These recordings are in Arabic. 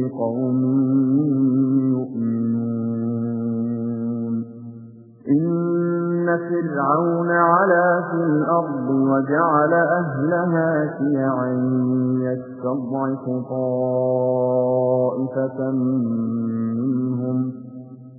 لقوم يؤمنون. إن فرعون علا في الأرض وجعل أهلها شيعا يستضعف طائفة منهم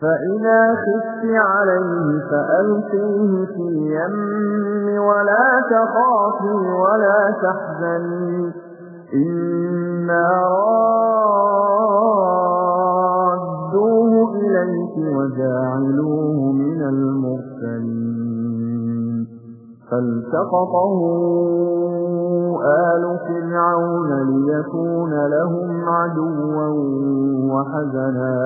فإذا خفت عليه فألقيه في اليم ولا تخافي ولا تحزني. إنا رادوه إليك وجاعلوه من المرسلين. فالتقطه آل فرعون ليكون لهم عدوا وحزنا.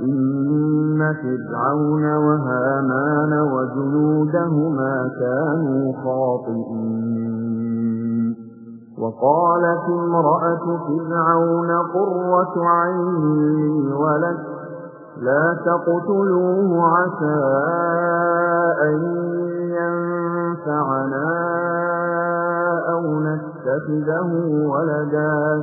إن فرعون وهامان وجنودهما كانوا خاطئين وقالت امرأة فرعون قرة عين لي ولك لا تقتلوه عسى أن ينفعنا أو نتخذه ولدا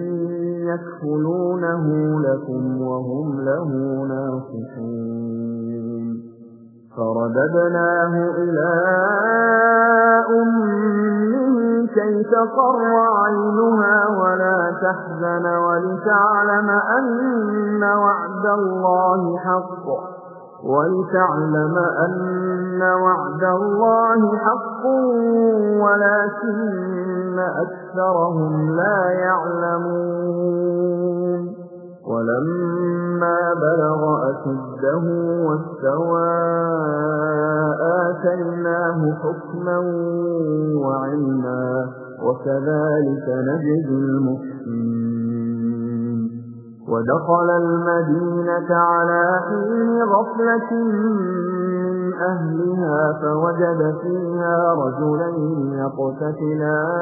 يكفلونه لكم وهم له ناصحون. فرددناه إلى أمه كي تقر عينها ولا تحزن ولتعلم أن وعد الله حق. ولتعلم أن وعد الله حق ولكن أكثرهم لا يعلمون. ولما بلغ أشده واستوى آتيناه حكما وعلما وكذلك نجزي المحسنين. ودخل المدينة على حين غفلة من أهلها فوجد فيها رجلين يقتتلان.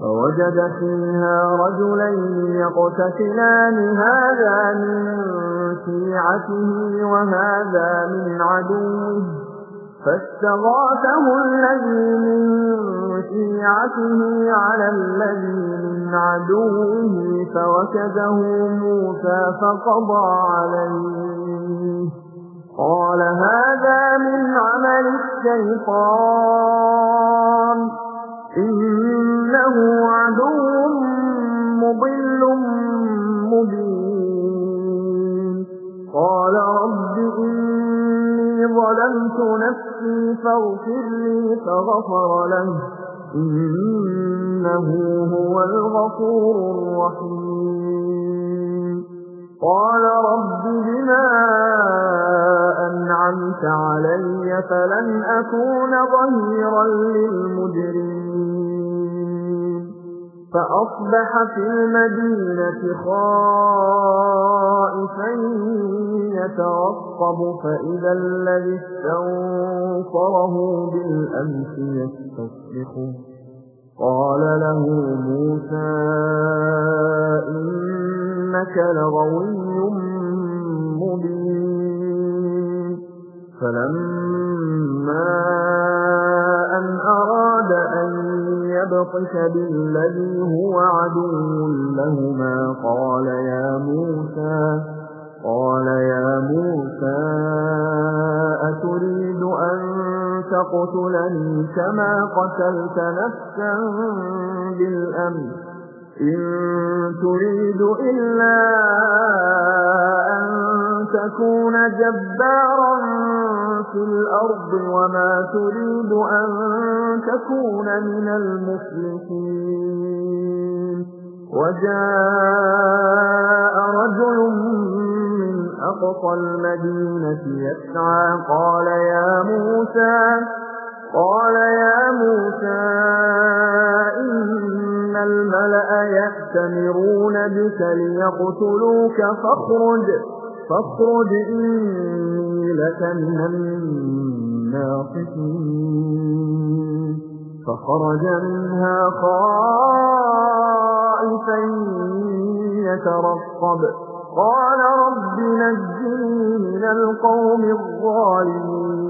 فوجد فيها رجلين يقتتلان. هذا من شيعته وهذا من عدوه. فاستغاثه الذي من شيعته على الذي من عدوه فوكده موسى فقضى عليه. قال هذا من عمل الشيطان. إنه عدو مضل مبين. قال رب إني ظلمت نفسي فاغفر لي فغفر له. إنه هو الغفور الرحيم. قال رب بما أنعمت علي فلن أكون ظهيرا للمجرمين. فأصبح في المدينة خائفا يترقب فإذا الذي استنصره بالأمس يستصرخه قال له موسى إنك لغوي مبين. فلما أن أراد أن يبطش بالذي هو عدو لهما. قال يا موسى قال يا موسى أتريد أن تقتلني كما قتلت نفسا بالأمر إن تريد إلا أن تكون جبارا في الأرض وما تريد أن تكون من المفلحين. وجاء رجل من أقصى المدينة يسعى قال يا موسى قال يا موسى يأتمرون بك ليقتلوك فاخرج فاخرج إني لك من الناصحين. فخرج منها خائفا يترقب. قال رب نجني من القوم الظالمين.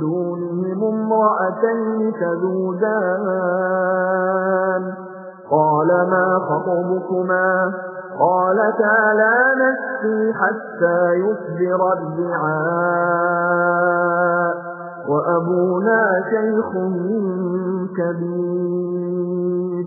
دونهم امرأتين تذودان. قال ما خطبكما؟ قالتا لا نسقي حتى يصدر الرعاء وأبونا شيخ كبير.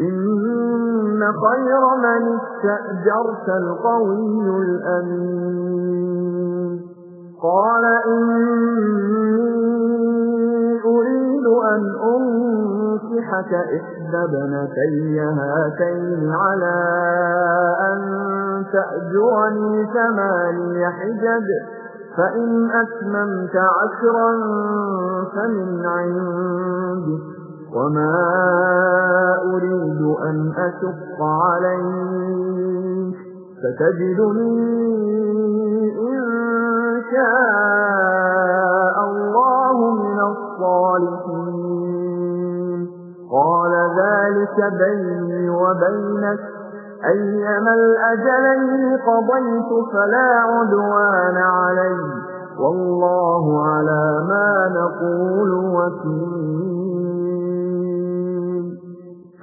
إن خير من استأجرت القوي الأمين. قال إني أريد أن أنصحك إحدى ابنتي هاتين على أن تأجرني ثماني حجج فإن أتممت عشرا فمن عندك. وما أريد أن أشق عليك فتجدني إن شاء الله من الصالحين ذلك بيني وبينك أيما الأجلين قضيت فلا عدوان علي والله على ما نقول وكيل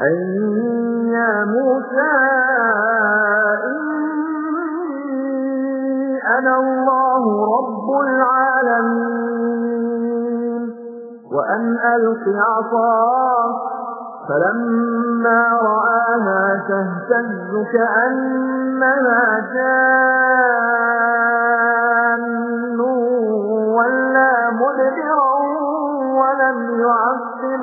أي يا موسى إني أنا الله رب العالمين وأن ألق عصاك فلما رآها تهتز كأنها جان ولا مدبرا ولم يعقب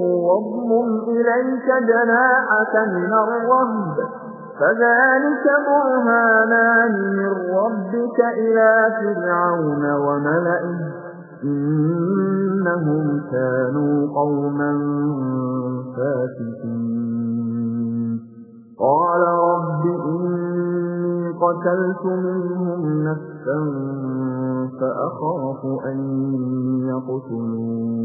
واضمم إليك جناحك من الرهب. فذلك برهانان من ربك إلى فرعون وملئه. إنهم كانوا قوما فاسقين. قال رب إني قتلت منهم نفسا فأخاف أن يقتلون.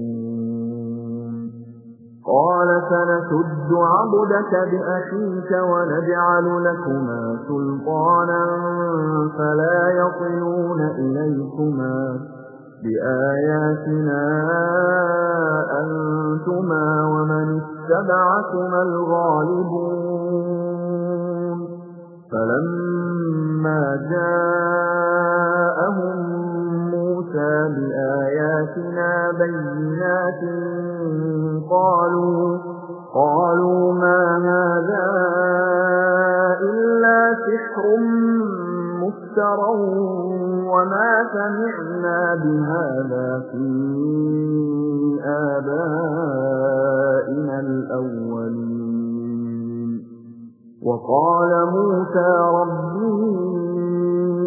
قال سنسد عبدك بأخيك ونجعل لكما سلطانا فلا يصلون إليكما بآياتنا أنتما ومن اتبعكما الغالبون. فلما موسى بآياتنا بينات قالوا قالوا ما هذا إلا سحر مفترى وما سمعنا بهذا في آبائنا الأولين. وقال موسى ربي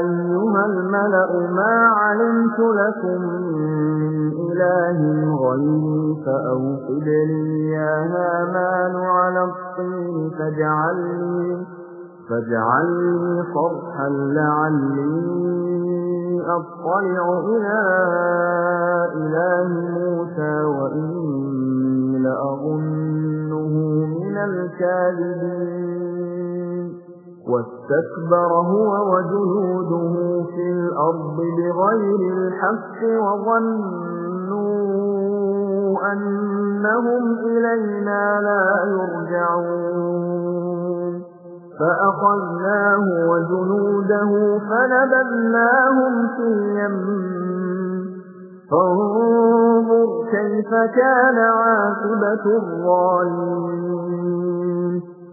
أيها الملأ ما علمت لكم من إله غيري فأوقد لي يا هامان على الطين فاجعل لي فاجعل لي صرحا لعلي أطلع إلى إله موسى وإني لأظنه من الكاذبين. واستكبر هو وجنوده في الأرض بغير الحق وظنوا أنهم إلينا لا يرجعون. فأخذناه وجنوده فنبذناهم في اليم. فانظر كيف كان عاقبة الظالمين.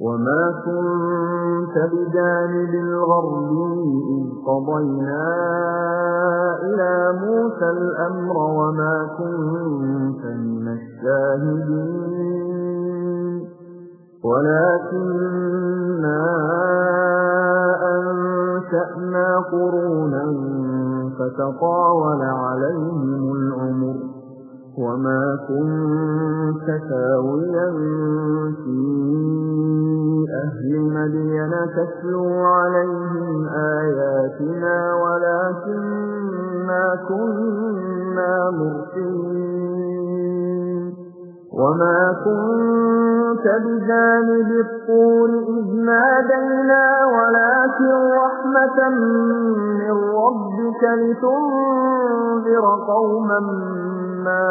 وما كنت بجانب الغربي إذ قضينا إلى موسى الأمر وما كنت من الشاهدين ولكننا أنشأنا قرونا فتطاول عليهم العمر وما كنت ساويا في أهل مدين تتلو عليهم آياتنا ولكننا كنا مرسلين. وما كنت بجانب الطور إذ نادينا ولكن رحمة من ربك لتنذر قوما ما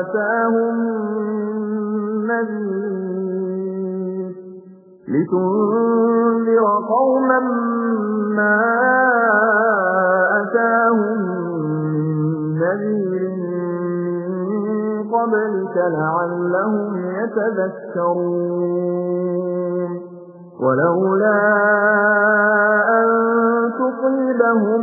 أتاهم نذير لتنذر قوما ما أتاهم نذير قبلك لعلهم يتذكرون ولولا أن تصيبهم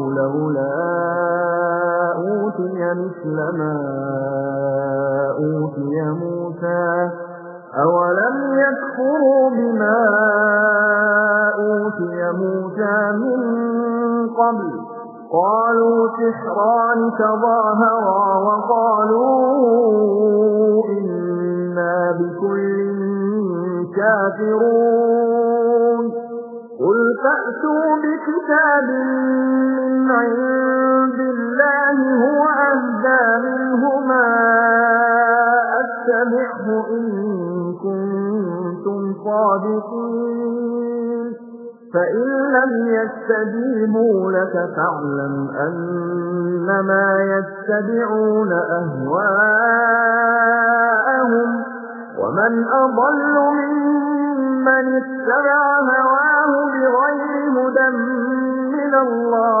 مثل ما أوتي موسى؟ أولم يكفروا بما أوتي موسى من قبل؟ قالوا سحران تظاهرا وقالوا إنا بكل كافرون. قل فأتوا بكتاب من عند الله هو أهدى منهما أتبعه إن كنتم صادقين. فإن لم يستجيبوا لك فاعلم أنما يتبعون أهواءهم. ومن أضل ممن اتبع هواه بغير هدى من الله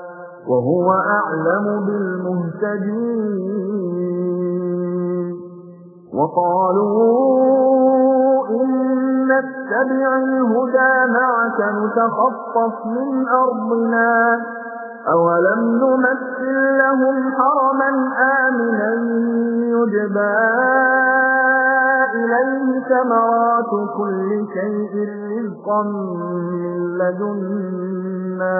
وهو أعلم بالمهتدين. وقالوا إن نتبع الهدى معك نتخطف من أرضنا. أولم نمثل لهم حرما آمنا يجبى إليه ثمرات كل شيء رزقا من لدنا.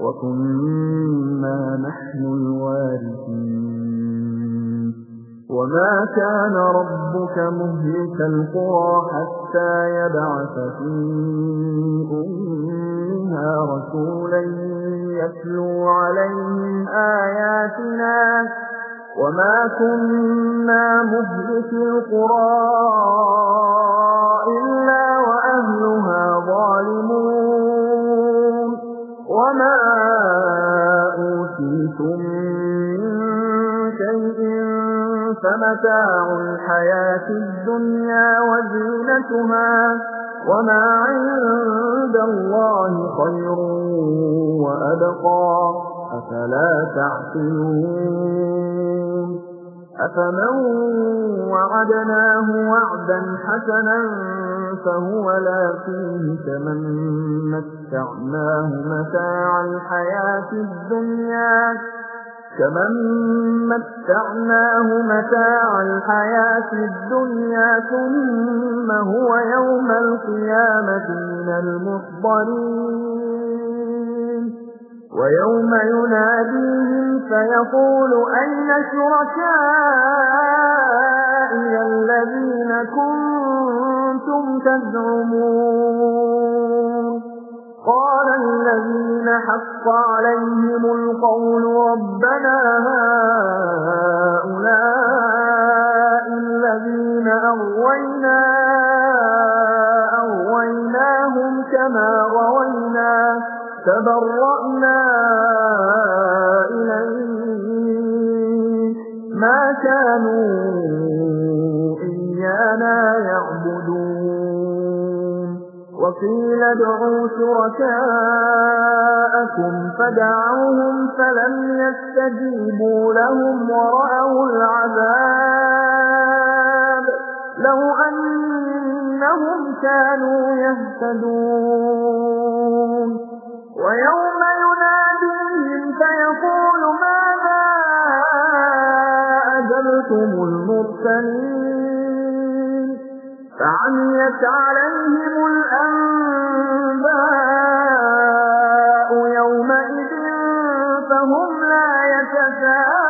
وكنا نحن الوارثين. وما كان ربك مهلك القرى حتى يبعث في أمها رسولا يتلو عليهم آياتنا. وما كنا مهلك القرى إلا وأهلها ظالمون. وما أوتيتم من شيء فمتاع الحياة الدنيا وزينتها وما عند الله خير وأبقى أفلا تعقلون أفمن وعدناه وعدا حسنا فهو لاقيه كمن متعناه متاع الحياة الدنيا. كمن متعناه متاع الحياة الدنيا ثم هو يوم القيامة من المحضرين. ويوم يناديهم فيقول أين شركائي الذين كنتم تزعمون. قال الذين حق عليهم القول ربنا هؤلاء الذين أغوينا أغويناهم كما غوينا تبرأنا ادعوا شركاءكم فدعوهم فلم يستجيبوا لهم ورأوا العذاب لو أنهم كانوا يهتدون. ويوم يناديهم فيقول ماذا أجلتم المرسلين؟ فعميت عليهم الأنباء لا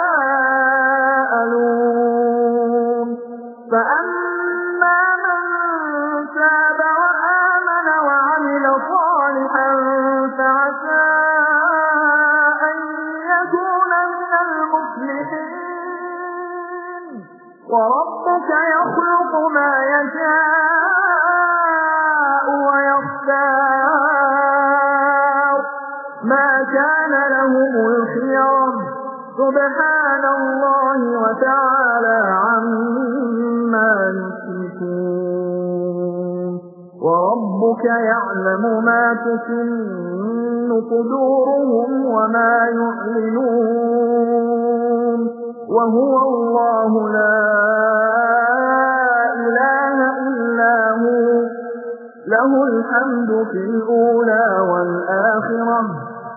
سبحان الله وتعالى عما يشركون. وربك يعلم ما تكن صدورهم وما يعلنون. وهو الله لا إله إلا هو. له الحمد في الأولى والآخرة.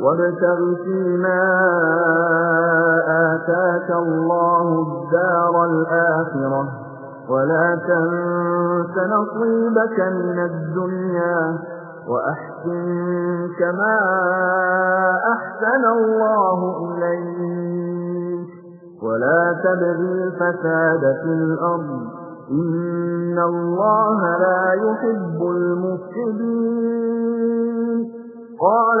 وابتغ فيما آتاك الله الدار الآخرة. ولا تنس نصيبك من الدنيا وأحسن كما أحسن الله إليك. ولا تبغي الفساد في الأرض. إن الله لا يحب المفسدين. قال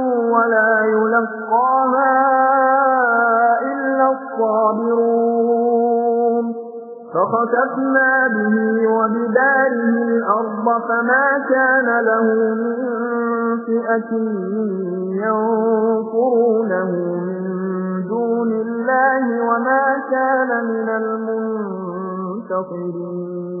ولا يلقاها إلا الصابرون. فخسفنا به وبداره الأرض فما كان له من فئة ينصرونه من دون الله وما كان من المنتصرين.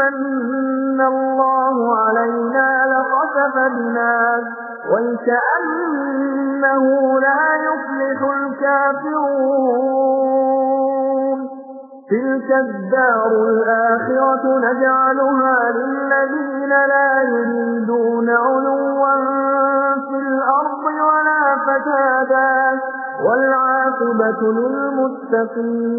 أمن الله علينا لخسف بنا ويكأنه لا يفلح الكافرون. تلك الدار الآخرة نجعلها للذين لا يريدون علوا في الأرض ولا فسادا والعاقبة للمتقين.